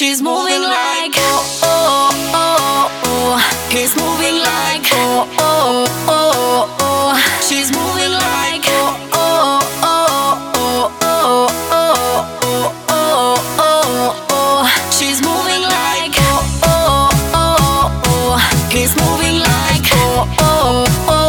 She's moving like oh oh oh oh. He's moving like oh oh oh oh. She's moving like oh oh oh oh oh oh oh oh oh. She's moving like oh oh oh oh. He's moving like oh oh oh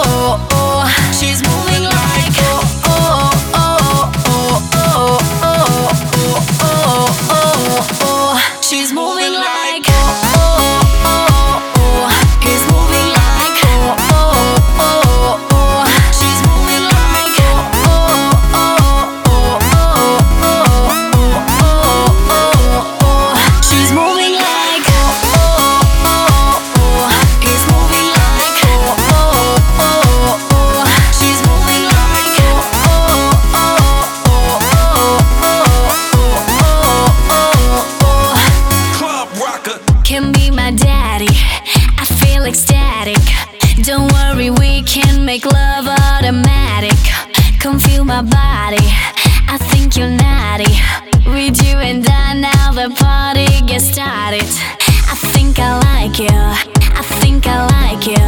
make love automatic. Come feel my body. I think you're naughty. With you and I, now the party gets started. I think I like you. I think I like you.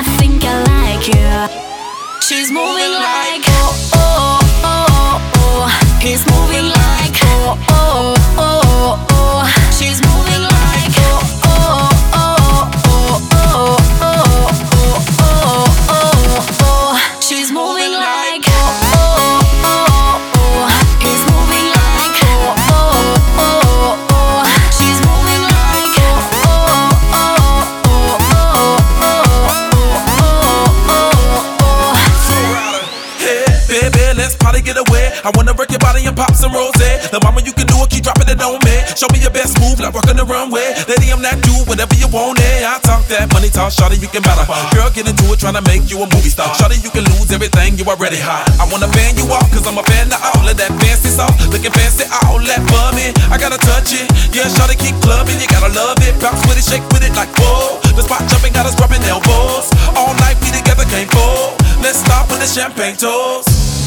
I think I like you. She's moving like let's get away. I wanna work your body and pop some rose. The mama, you can do it, keep dropping it on me. Show me your best move, like rockin' the runway. Lady, I'm that dude, whatever you want, eh. I talk that money talk, shawty, you can matter. Girl, get into it, tryna make you a movie star. Shawty, you can lose everything, you already hot. I wanna fan you off, cause I'm a fan of all of that fancy sauce. Looking fancy, all that me. I gotta touch it. Yeah, shawty, keep clubbing, you gotta love it. Bounce with it, shake with it like whoa. The spot jumping, got us rubbing elbows. All night, we together, can't fold. Let's stop with the champagne toast.